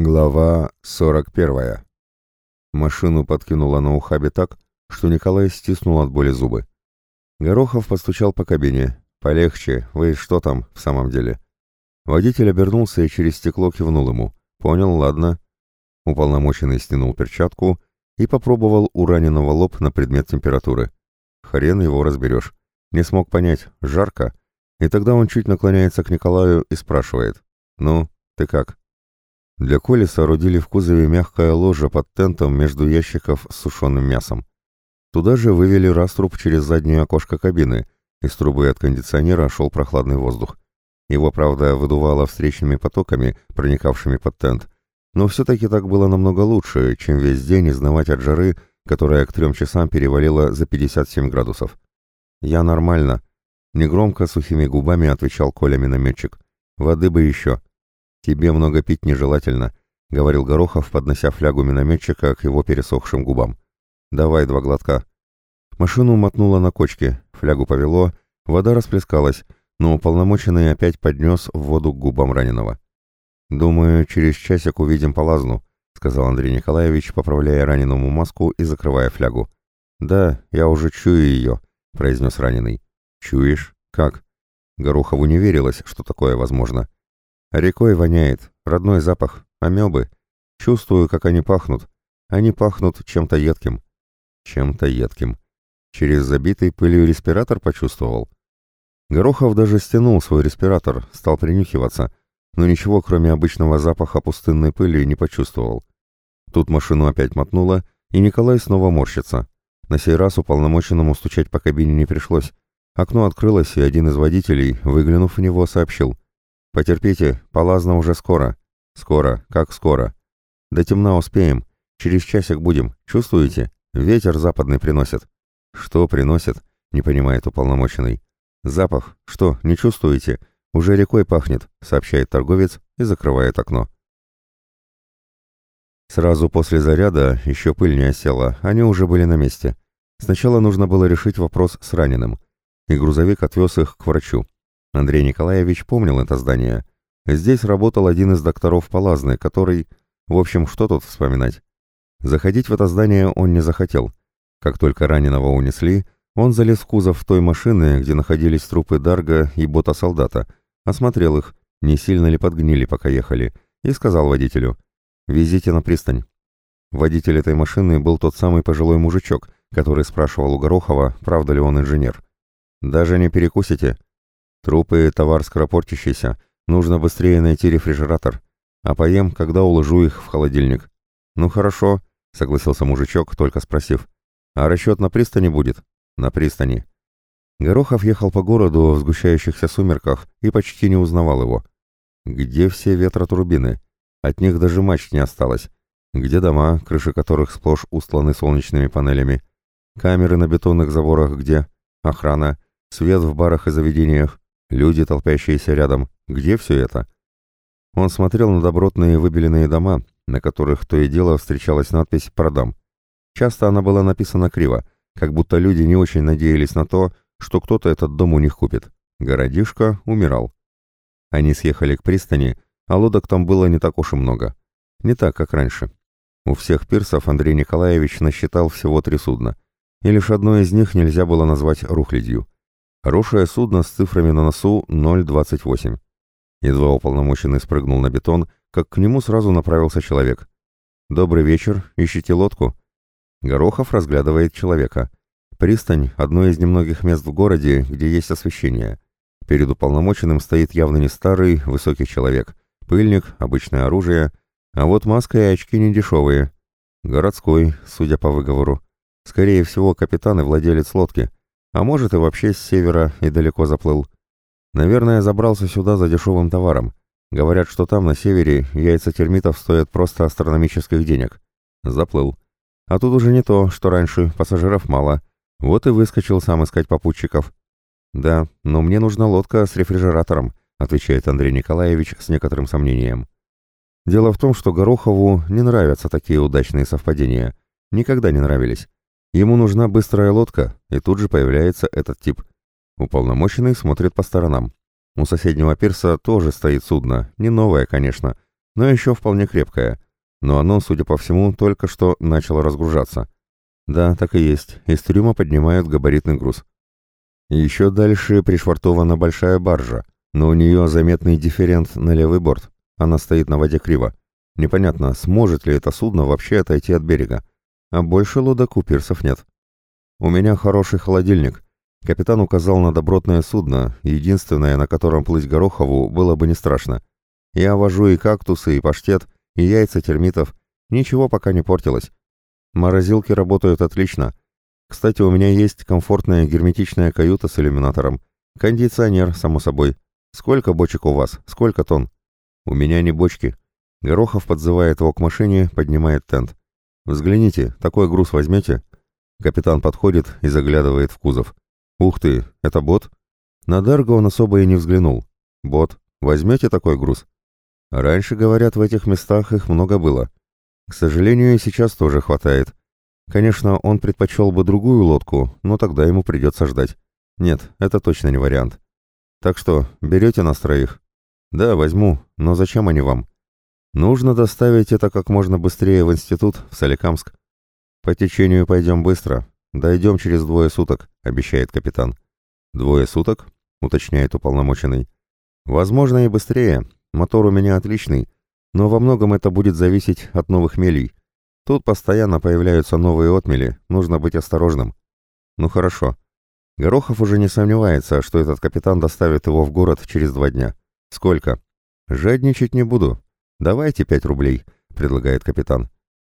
Глава 41. Машину подкинуло на ухабе так, что Николай стиснул от боли зубы. Горохов постучал по кабине. «Полегче, вы что там, в самом деле?» Водитель обернулся и через стекло кивнул ему. «Понял, ладно». Уполномоченный стянул перчатку и попробовал у раненого лоб на предмет температуры. Хрен его разберешь. Не смог понять, жарко. И тогда он чуть наклоняется к Николаю и спрашивает. «Ну, ты как?» Для Коли соорудили в кузове мягкое ложе под тентом между ящиков с сушеным мясом. Туда же вывели раструб через заднее окошко кабины, из трубы от кондиционера шел прохладный воздух. Его, правда, выдувало встречными потоками, проникавшими под тент, но все-таки так было намного лучше, чем весь день изнывать от жары, которая к трем часам перевалила за 57 градусов. «Я нормально», — негромко сухими губами отвечал Коля-минометчик. «Воды бы еще». «Тебе много пить нежелательно», — говорил Горохов, поднося флягу минометчика к его пересохшим губам. «Давай два глотка». Машину мотнуло на кочке, флягу повело, вода расплескалась, но уполномоченный опять поднес воду к губам раненого. «Думаю, через часик увидим полазну», — сказал Андрей Николаевич, поправляя раненому маску и закрывая флягу. «Да, я уже чую ее», — произнес раненый. «Чуешь? Как?» Горохову не верилось, что такое возможно. Рекой воняет, родной запах, амебы. Чувствую, как они пахнут. Они пахнут чем-то едким. Чем-то едким. Через забитый пылью респиратор почувствовал. Горохов даже стянул свой респиратор, стал принюхиваться, но ничего, кроме обычного запаха пустынной пыли, не почувствовал. Тут машину опять мотнуло, и Николай снова морщится. На сей раз уполномоченному стучать по кабине не пришлось. Окно открылось, и один из водителей, выглянув в него, сообщил. «Потерпите, полазно уже скоро». «Скоро? Как скоро?» «До темна успеем. Через часик будем. Чувствуете? Ветер западный приносит». «Что приносит?» — не понимает уполномоченный. «Запах. Что, не чувствуете? Уже рекой пахнет», — сообщает торговец и закрывает окно. Сразу после заряда, еще пыль не осела, они уже были на месте. Сначала нужно было решить вопрос с раненым, и грузовик отвез их к врачу. Андрей Николаевич помнил это здание. Здесь работал один из докторов Палазны, который... В общем, что тут вспоминать? Заходить в это здание он не захотел. Как только раненого унесли, он залез в кузов той машины, где находились трупы Дарга и бота-солдата, осмотрел их, не сильно ли подгнили, пока ехали, и сказал водителю «Везите на пристань». Водитель этой машины был тот самый пожилой мужичок, который спрашивал у Горохова, правда ли он инженер. «Даже не перекусите?» Трупы — товар скоропортящийся. Нужно быстрее найти рефрижератор. А поем, когда уложу их в холодильник. Ну хорошо, согласился мужичок, только спросив. А расчет на пристани будет? На пристани. Горохов ехал по городу в сгущающихся сумерках и почти не узнавал его. Где все ветротурбины? От них даже мачт не осталось. Где дома, крыши которых сплошь устланы солнечными панелями? Камеры на бетонных заборах где? Охрана? Свет в барах и заведениях? Люди, толпящиеся рядом. Где все это? Он смотрел на добротные выбеленные дома, на которых то и дело встречалась надпись «Продам». Часто она была написана криво, как будто люди не очень надеялись на то, что кто-то этот дом у них купит. Городишко умирал. Они съехали к пристани, а лодок там было не так уж и много. Не так, как раньше. У всех пирсов Андрей Николаевич насчитал всего три судна, и лишь одно из них нельзя было назвать рухлядью. Хорошее судно с цифрами на носу 028. Едва уполномоченный спрыгнул на бетон, как к нему сразу направился человек. «Добрый вечер, ищите лодку?» Горохов разглядывает человека. Пристань — одно из немногих мест в городе, где есть освещение. Перед уполномоченным стоит явно не старый, высокий человек. Пыльник, обычное оружие, а вот маска и очки не дешевые. Городской, судя по выговору. Скорее всего, капитан и владелец лодки. А может и вообще с севера и далеко заплыл. Наверное, забрался сюда за дешевым товаром. Говорят, что там, на севере, яйца термитов стоят просто астрономических денег. Заплыл. А тут уже не то, что раньше, пассажиров мало. Вот и выскочил сам искать попутчиков. «Да, но мне нужна лодка с рефрижератором», отвечает Андрей Николаевич с некоторым сомнением. Дело в том, что Горохову не нравятся такие удачные совпадения. Никогда не нравились. Ему нужна быстрая лодка, и тут же появляется этот тип. Уполномоченный смотрит по сторонам. У соседнего пирса тоже стоит судно, не новое, конечно, но еще вполне крепкое. Но оно, судя по всему, только что начало разгружаться. Да, так и есть, из трюма поднимают габаритный груз. Еще дальше пришвартована большая баржа, но у нее заметный дифферент на левый борт. Она стоит на воде криво. Непонятно, сможет ли это судно вообще отойти от берега. А больше лодок у пирсов нет. У меня хороший холодильник. Капитан указал на добротное судно, единственное, на котором плыть Горохову было бы не страшно. Я вожу и кактусы, и паштет, и яйца термитов. Ничего пока не портилось. Морозилки работают отлично. Кстати, у меня есть комфортная герметичная каюта с иллюминатором. Кондиционер, само собой. Сколько бочек у вас? Сколько тонн? У меня не бочки. Горохов подзывает его к машине, поднимает тент. Взгляните, такой груз возьмете? Капитан подходит и заглядывает в кузов. Ух ты, это бот? На Дарго он особо и не взглянул. Бот, возьмете такой груз? Раньше, говорят, в этих местах их много было. К сожалению, сейчас тоже хватает. Конечно, он предпочел бы другую лодку, но тогда ему придется ждать. Нет, это точно не вариант. Так что, берете нас троих? Да, возьму, но зачем они вам? Нужно доставить это как можно быстрее в институт, в Соликамск. По течению пойдем быстро. Дойдем через двое суток, обещает капитан. Двое суток? Уточняет уполномоченный. Возможно и быстрее. Мотор у меня отличный, но во многом это будет зависеть от новых мелей. Тут постоянно появляются новые отмели, нужно быть осторожным. Ну хорошо. Горохов уже не сомневается, что этот капитан доставит его в город через два дня. Сколько? Жадничать не буду. Давайте пять рублей, предлагает капитан.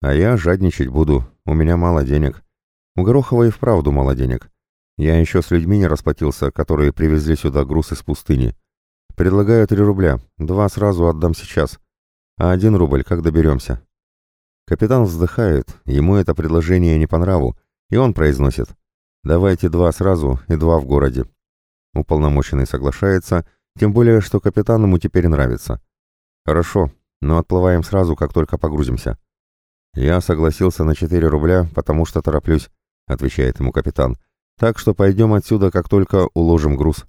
А я жадничать буду, у меня мало денег. У Горохова и вправду мало денег. Я еще с людьми не расплатился, которые привезли сюда груз из пустыни. Предлагаю три рубля, два сразу отдам сейчас а один рубль, как доберемся. Капитан вздыхает, ему это предложение не по нраву, и он произносит «Давайте два сразу и два в городе». Уполномоченный соглашается, тем более, что капитан ему теперь нравится. «Хорошо, но отплываем сразу, как только погрузимся». «Я согласился на четыре рубля, потому что тороплюсь», — отвечает ему капитан. «Так что пойдем отсюда, как только уложим груз».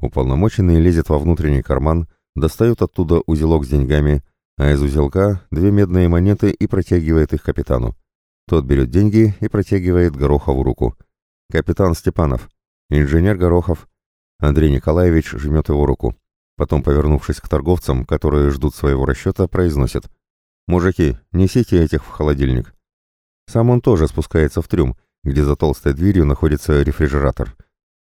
Уполномоченный лезет во внутренний карман, достает оттуда узелок с деньгами, а из узелка две медные монеты и протягивает их капитану. Тот берет деньги и протягивает Горохову руку. «Капитан Степанов. Инженер Горохов». Андрей Николаевич жмет его руку. Потом, повернувшись к торговцам, которые ждут своего расчета, произносит. «Мужики, несите этих в холодильник». Сам он тоже спускается в трюм, где за толстой дверью находится рефрижератор.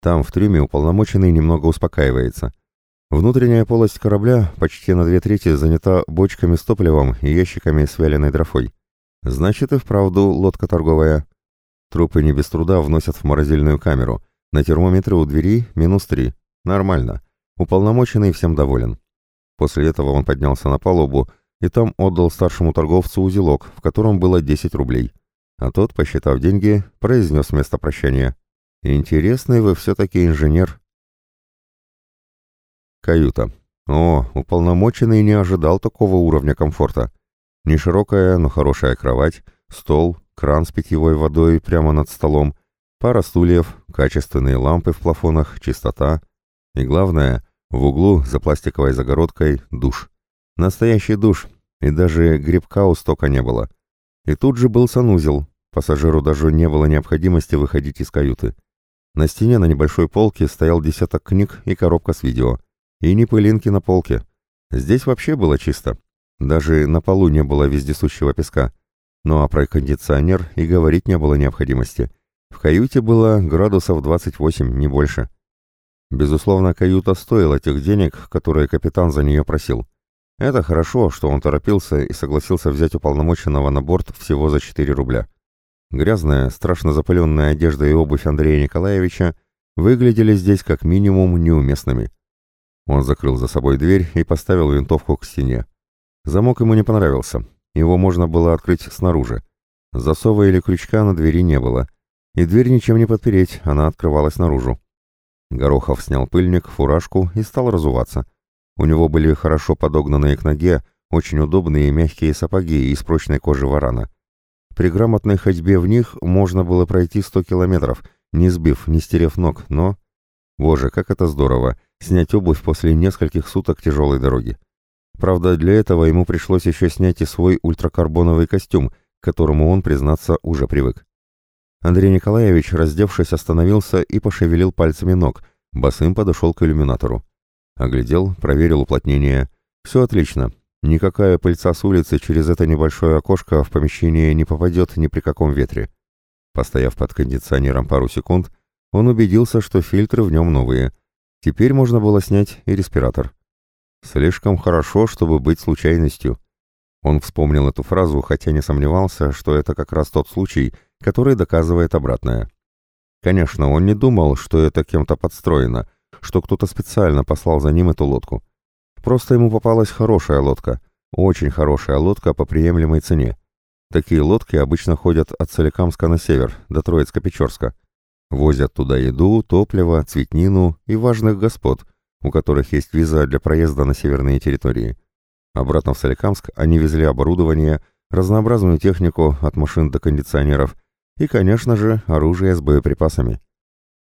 Там, в трюме, уполномоченный немного успокаивается – Внутренняя полость корабля почти на две трети занята бочками с топливом и ящиками с вяленой дрофой. Значит и вправду лодка торговая. Трупы не без труда вносят в морозильную камеру. На термометре у двери минус три. Нормально. Уполномоченный всем доволен. После этого он поднялся на палубу и там отдал старшему торговцу узелок, в котором было 10 рублей. А тот, посчитав деньги, произнес вместо прощания. «Интересный вы все-таки инженер». Каюта. О, уполномоченный не ожидал такого уровня комфорта. Не широкая, но хорошая кровать, стол, кран с питьевой водой прямо над столом, пара стульев, качественные лампы в плафонах, чистота. И главное, в углу за пластиковой загородкой душ. Настоящий душ, и даже грибка у стока не было. И тут же был санузел, пассажиру даже не было необходимости выходить из каюты. На стене на небольшой полке стоял десяток книг и коробка с видео. И ни пылинки на полке. Здесь вообще было чисто. Даже на полу не было вездесущего песка. Ну а про кондиционер и говорить не было необходимости. В каюте было градусов 28, не больше. Безусловно, каюта стоила тех денег, которые капитан за нее просил. Это хорошо, что он торопился и согласился взять уполномоченного на борт всего за 4 рубля. Грязная, страшно запыленная одежда и обувь Андрея Николаевича выглядели здесь как минимум неуместными. Он закрыл за собой дверь и поставил винтовку к стене. Замок ему не понравился. Его можно было открыть снаружи. Засова или крючка на двери не было. И дверь ничем не подпереть, она открывалась наружу. Горохов снял пыльник, фуражку и стал разуваться. У него были хорошо подогнанные к ноге, очень удобные мягкие сапоги из прочной кожи варана. При грамотной ходьбе в них можно было пройти сто километров, не сбив, не стерев ног, но... Боже, как это здорово! снять обувь после нескольких суток тяжелой дороги. Правда, для этого ему пришлось еще снять и свой ультракарбоновый костюм, к которому он, признаться, уже привык. Андрей Николаевич, раздевшись, остановился и пошевелил пальцами ног, босым подошел к иллюминатору. Оглядел, проверил уплотнение. Все отлично. Никакая пыльца с улицы через это небольшое окошко в помещение не попадет ни при каком ветре. Постояв под кондиционером пару секунд, он убедился, что фильтры в нем новые. Теперь можно было снять и респиратор. Слишком хорошо, чтобы быть случайностью. Он вспомнил эту фразу, хотя не сомневался, что это как раз тот случай, который доказывает обратное. Конечно, он не думал, что это кем-то подстроено, что кто-то специально послал за ним эту лодку. Просто ему попалась хорошая лодка, очень хорошая лодка по приемлемой цене. Такие лодки обычно ходят от Соликамска на север, до Троицка-Печорска. Возят туда еду, топливо, цветнину и важных господ, у которых есть виза для проезда на северные территории. Обратно в Соликамск они везли оборудование, разнообразную технику от машин до кондиционеров и, конечно же, оружие с боеприпасами.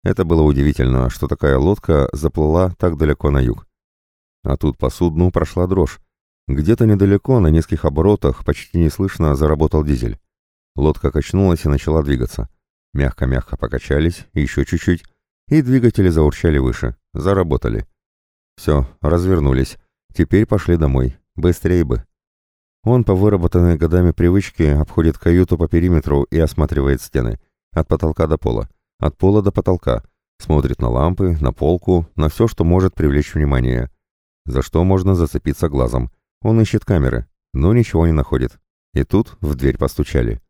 Это было удивительно, что такая лодка заплыла так далеко на юг. А тут по судну прошла дрожь. Где-то недалеко, на низких оборотах, почти неслышно заработал дизель. Лодка качнулась и начала двигаться. Мягко-мягко покачались, еще чуть-чуть, и двигатели заурчали выше. Заработали. Все, развернулись. Теперь пошли домой. Быстрее бы. Он по выработанной годами привычке обходит каюту по периметру и осматривает стены. От потолка до пола. От пола до потолка. Смотрит на лампы, на полку, на все, что может привлечь внимание. За что можно зацепиться глазом. Он ищет камеры, но ничего не находит. И тут в дверь постучали.